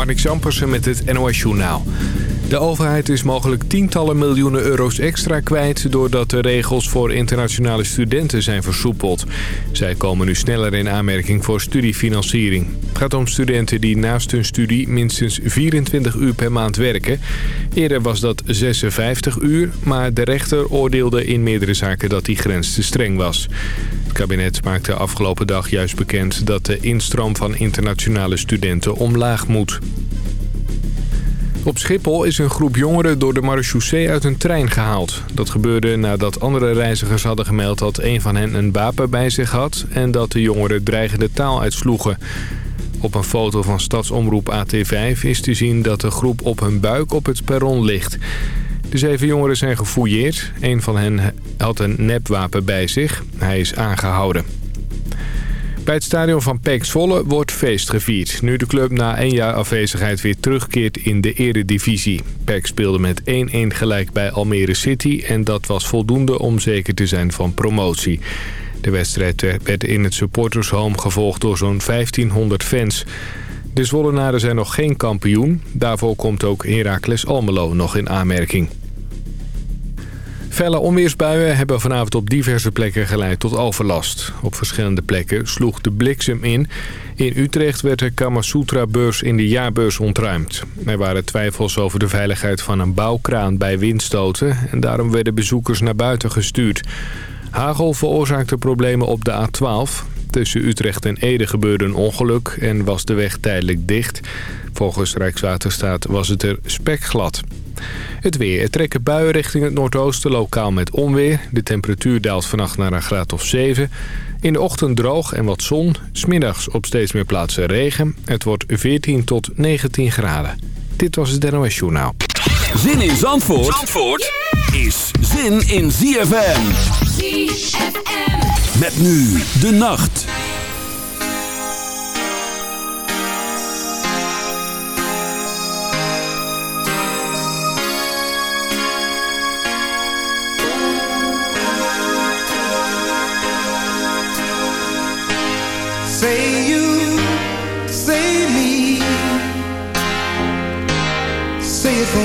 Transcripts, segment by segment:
Marnik Zampersen met het NOS Journaal. De overheid is mogelijk tientallen miljoenen euro's extra kwijt... doordat de regels voor internationale studenten zijn versoepeld. Zij komen nu sneller in aanmerking voor studiefinanciering. Het gaat om studenten die naast hun studie minstens 24 uur per maand werken. Eerder was dat 56 uur, maar de rechter oordeelde in meerdere zaken dat die grens te streng was. Het kabinet maakte afgelopen dag juist bekend dat de instroom van internationale studenten omlaag moet. Op Schiphol is een groep jongeren door de marechaussee uit een trein gehaald. Dat gebeurde nadat andere reizigers hadden gemeld dat een van hen een wapen bij zich had... en dat de jongeren dreigende taal uitsloegen. Op een foto van stadsomroep AT5 is te zien dat de groep op hun buik op het perron ligt. De zeven jongeren zijn gefouilleerd. Een van hen had een nepwapen bij zich. Hij is aangehouden. Bij het stadion van PEC Zwolle wordt feest gevierd. Nu de club na één jaar afwezigheid weer terugkeert in de eredivisie. PEC speelde met 1-1 gelijk bij Almere City... en dat was voldoende om zeker te zijn van promotie. De wedstrijd werd in het supportershome gevolgd door zo'n 1500 fans. De Zwollenaren zijn nog geen kampioen. Daarvoor komt ook Heracles Almelo nog in aanmerking. Felle onweersbuien hebben vanavond op diverse plekken geleid tot overlast. Op verschillende plekken sloeg de bliksem in. In Utrecht werd de Kamasutra-beurs in de jaarbeurs ontruimd. Er waren twijfels over de veiligheid van een bouwkraan bij windstoten... en daarom werden bezoekers naar buiten gestuurd. Hagel veroorzaakte problemen op de A12. Tussen Utrecht en Ede gebeurde een ongeluk en was de weg tijdelijk dicht. Volgens Rijkswaterstaat was het er spekglad. Het weer. Er trekken buien richting het noordoosten, lokaal met onweer. De temperatuur daalt vannacht naar een graad of 7. In de ochtend droog en wat zon. Smiddags op steeds meer plaatsen regen. Het wordt 14 tot 19 graden. Dit was het NOS Journaal. Zin in Zandvoort, Zandvoort is zin in ZFM. ZFM. Met nu de nacht.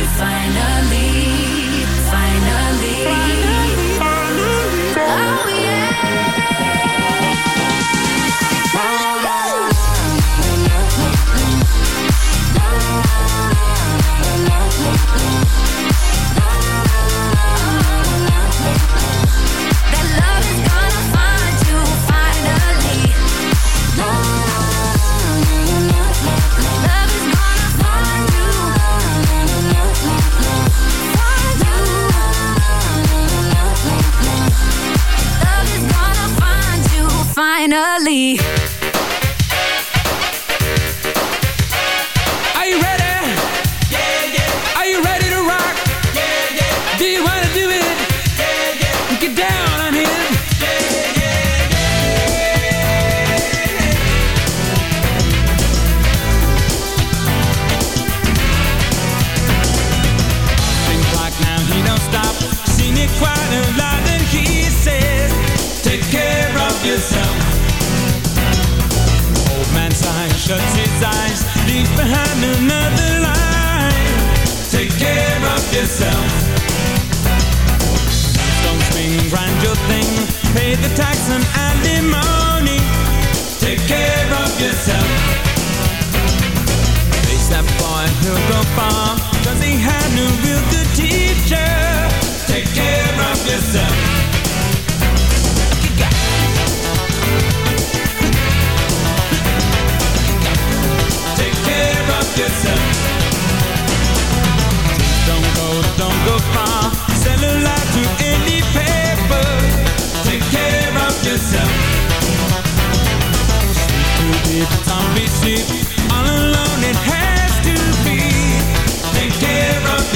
you finally, finally. finally. Charlie.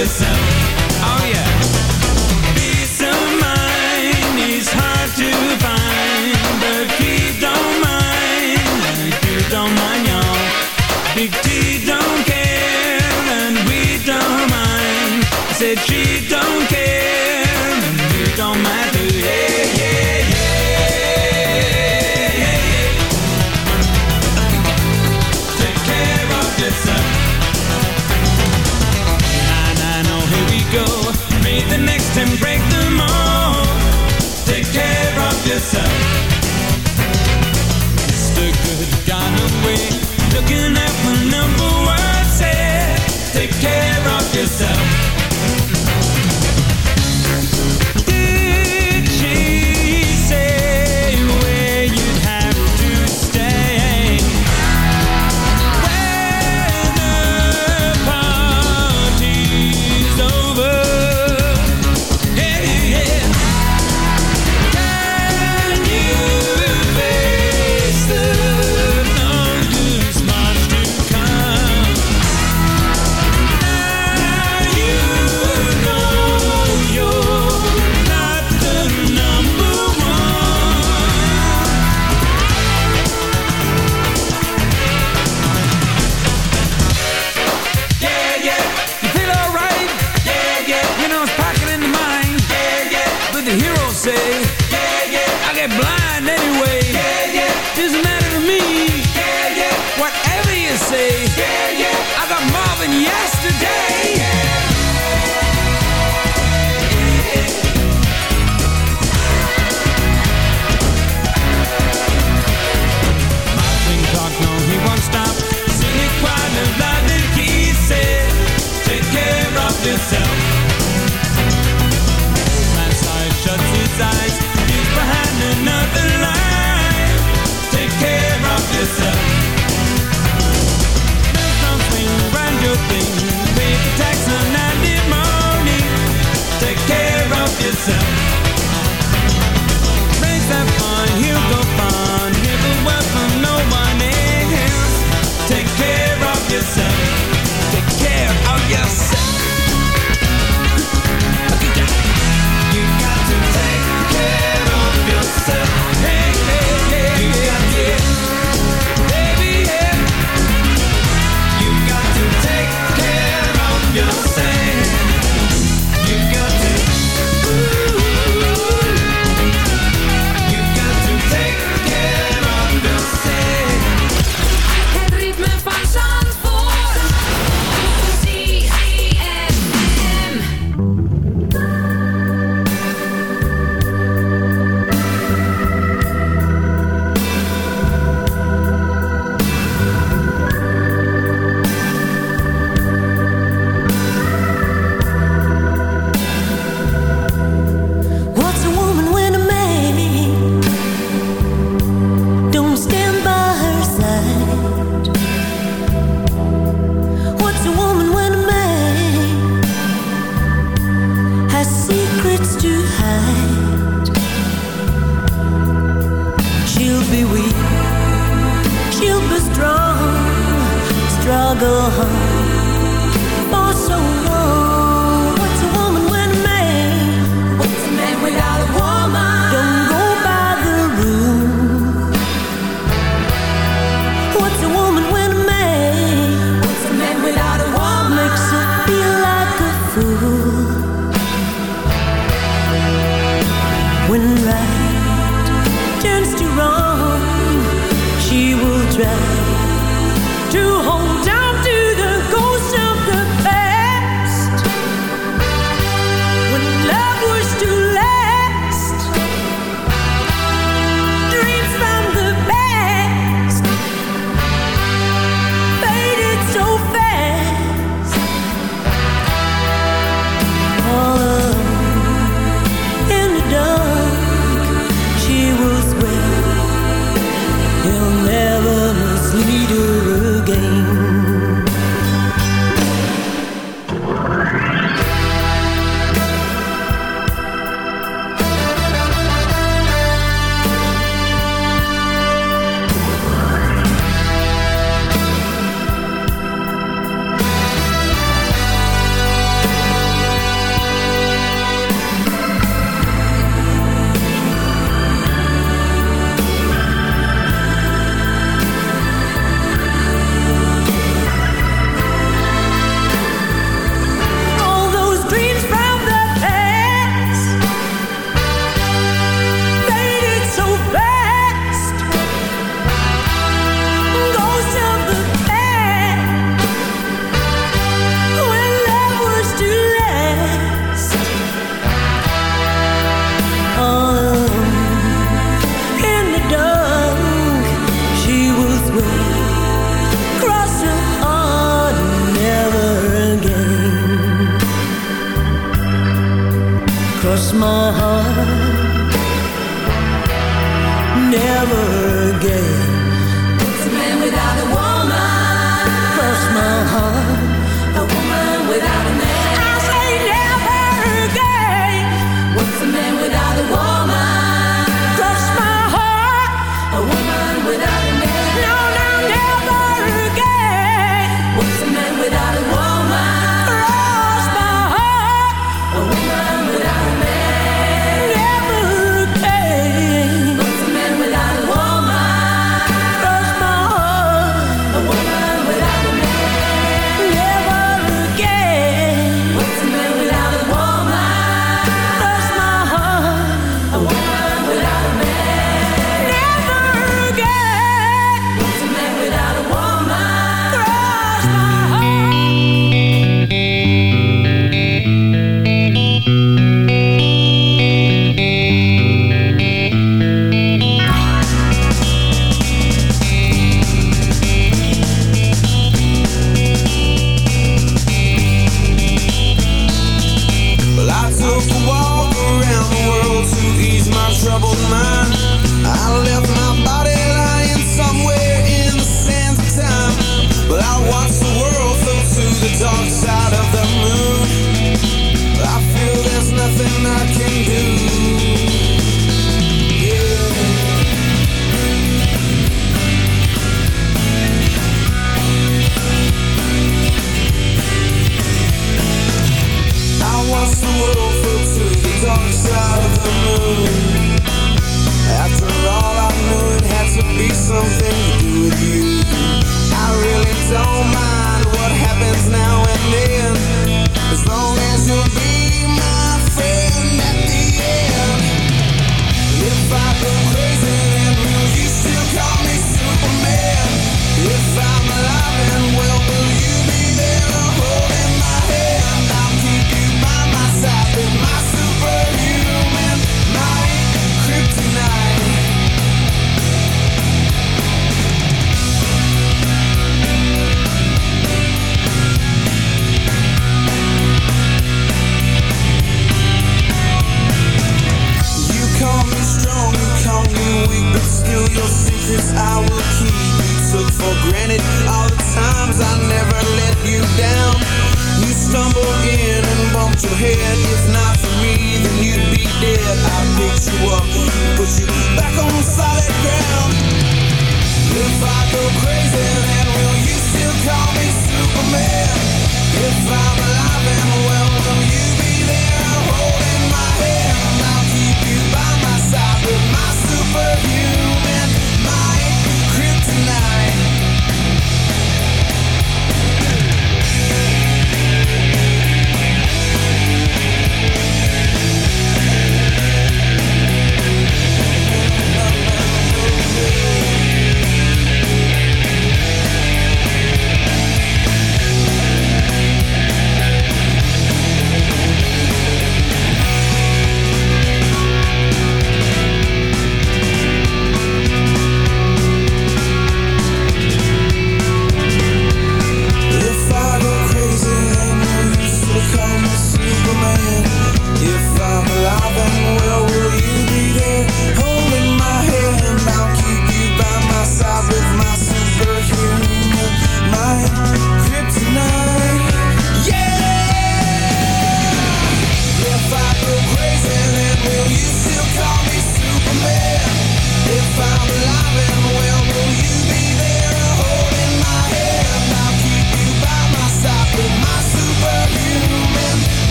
yourself. yourself be weak. She'll be strong Struggle hard. For so long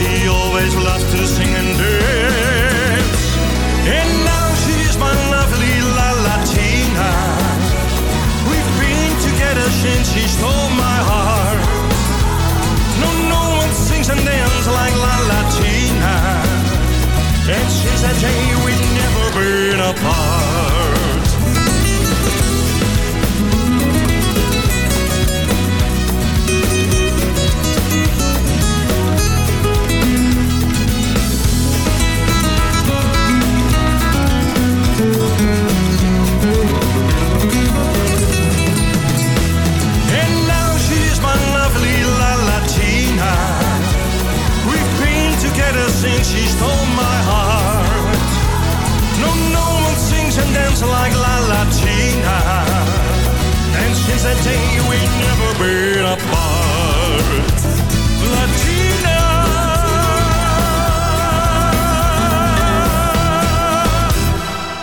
she always loved to sing and dance. And now she's my lovely La Latina. We've been together since she stole my heart. No, no one sings and dances like La Latina. And since that day we've never been apart. she stole my heart. No, no one sings and dances like La Latina. And since that day we've never been apart. Latina.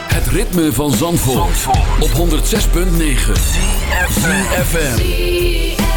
Het ritme van Zandvoort, Zandvoort. op 106.9. FM.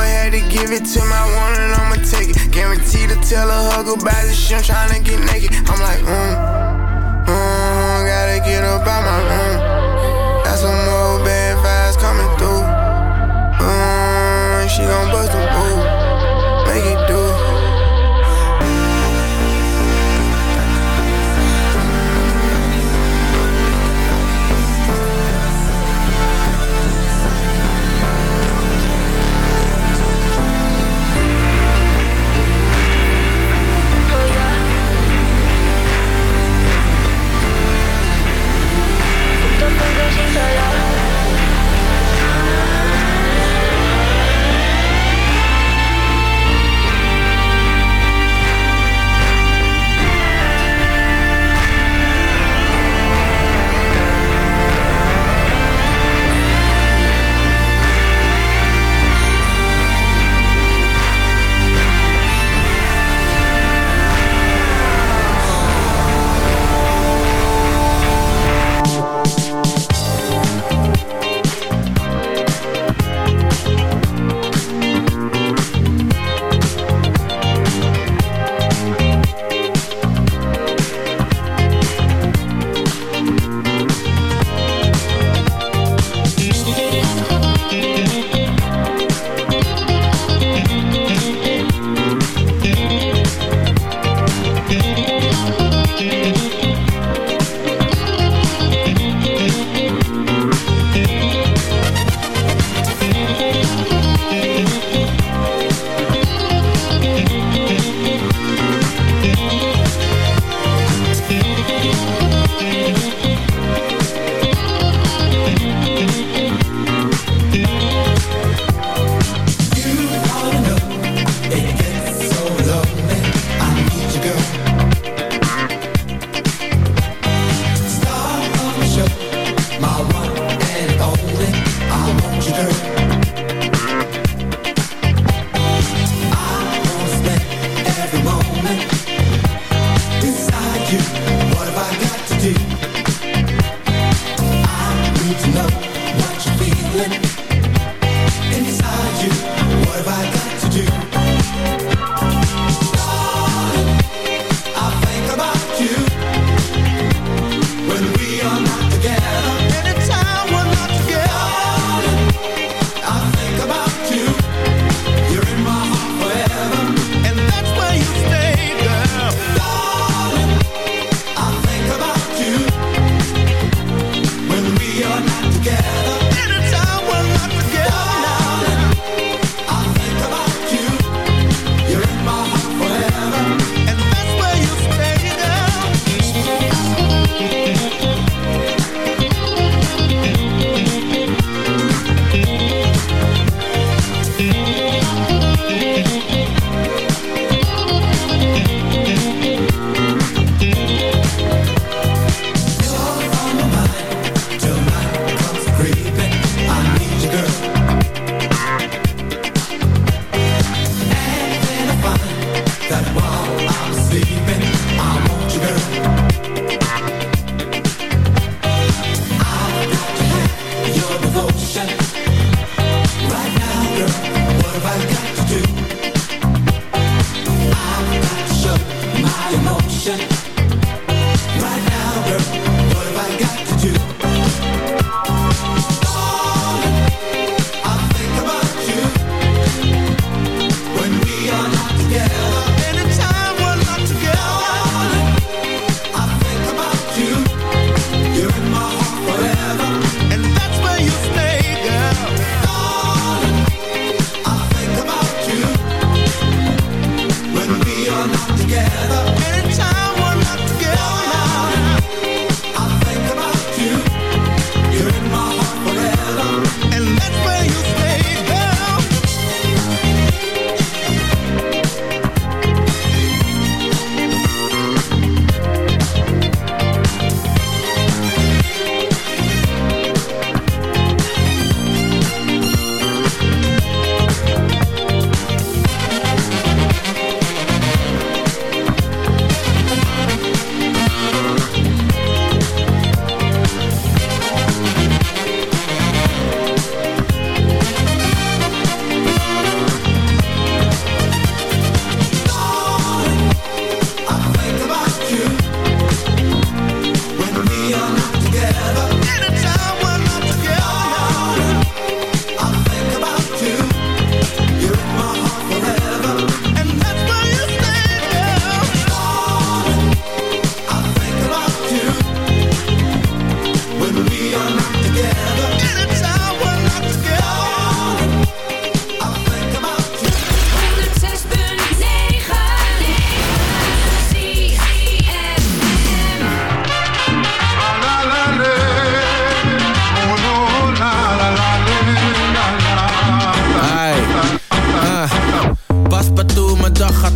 had to give it to my one and I'ma take it. Guaranteed to tell a hug about the shit, I'm tryna get naked. I'm like, mm, mm, gotta get up out my room. love.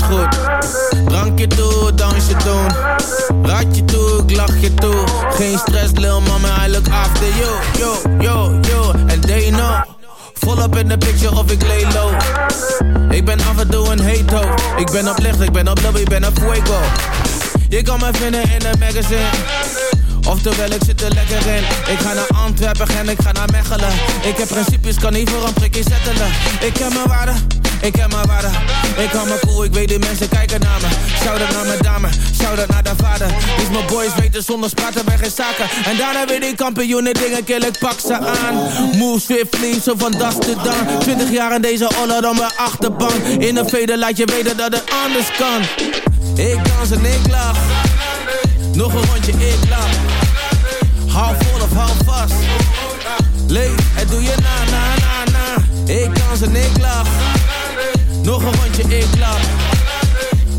gaat je Drankje toe, dansje doen. Raad je toe, ik lach je toe. Geen stress, lil mama, I look after you. Yo, yo, yo, and they know. Volop in de picture of ik lay low Ik ben af en toe een heto Ik ben op licht, ik ben op double, ik ben op fuego. Je kan me vinden in een magazine. Oftewel, ik zit er lekker in. Ik ga naar Antwerpen en ik ga naar Mechelen. Ik heb principes, kan niet voor een prikje zetten. Ik heb mijn waarde ik heb mijn waarde. Ik hou me cool, ik weet die mensen kijken naar me. Shout-out naar mijn dame, shout-out naar de vader. Dus mijn boys weten zonder spraten bij geen zaken. En daarna weer die kampioenen dingen kill, ik pak ze aan. Move swiftly, zo van das to dan. 20 jaar in deze honor dan mijn achterbank. In een veder laat je weten dat het anders kan. Ik dans en ik lach. Nog een rondje, ik lach. Hou vol of hou vast. Leef, het doe je na, na, na, na. Ik dans en ik lach. Nog een rondje, ik lach.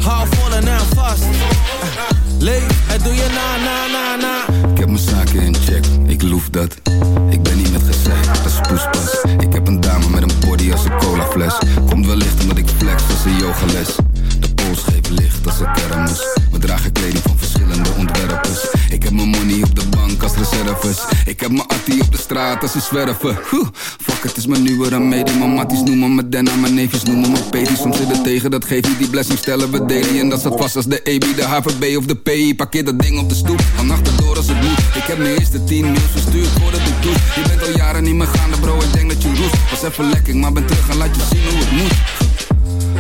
Hou vol en hou vast. Leef, het doe je na, na, na, na. Ik heb mijn zaken in check, ik loef dat. Ik ben niet met gezeik, dat is poespas. Ik heb een dame met een body als een colafles. Komt wellicht omdat ik flex als een yogales. De pols geeft licht als een kermis. We dragen kleding van verschillende ontwerpers. Ik heb mijn money op de bank als reserves. Ik heb mijn attie op de straat als een zwerver. Oeh, fuck, het is mijn nieuwe remedie. Mijn matties noemen me Denna, mijn neefjes noemen me Pedi. Soms zit het tegen, dat geeft niet die blessing stellen we daily. En dat staat vast als de EB, de HVB of de PI. Parkeer dat ding op de stoep, van door als het moet. Ik heb mijn eerste 10 mails verstuurd voordat ik doe. Je bent al jaren niet meer gaande bro, ik denk dat je roest. Was even lekker, maar ben terug en laat je zien hoe het moet.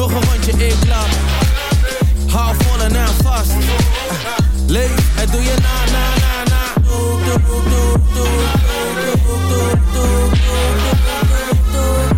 Nog een rondje, ik lach. Hou vol en vast. Leef, het doe je na, na, na, na. Doe, doe, doe, doe, doe, doe, doe, doe, Ik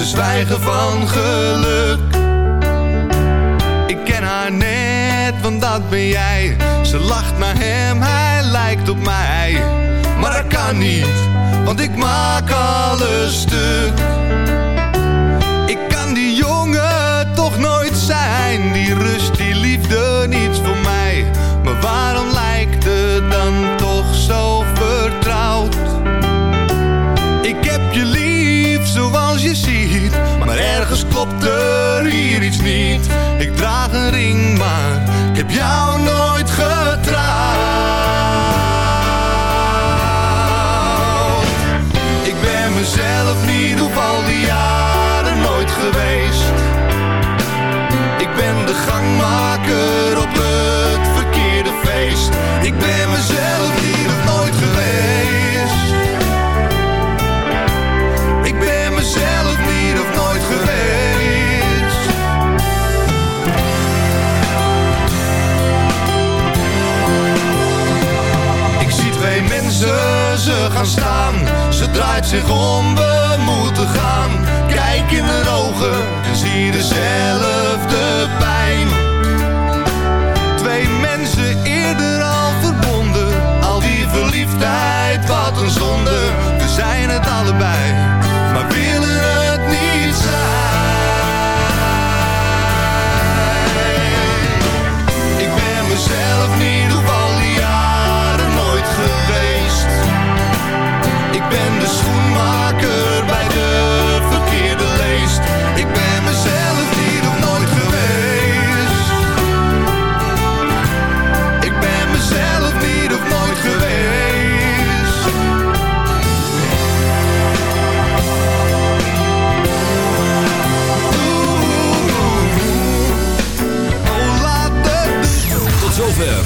ze zwijgen van geluk. Ik ken haar net, want dat ben jij. Ze lacht naar hem, hij lijkt op mij. Maar dat kan niet, want ik maak alles stuk. Ik kan die jongen toch nooit zijn, die rust, die liefde, heb jou zich om,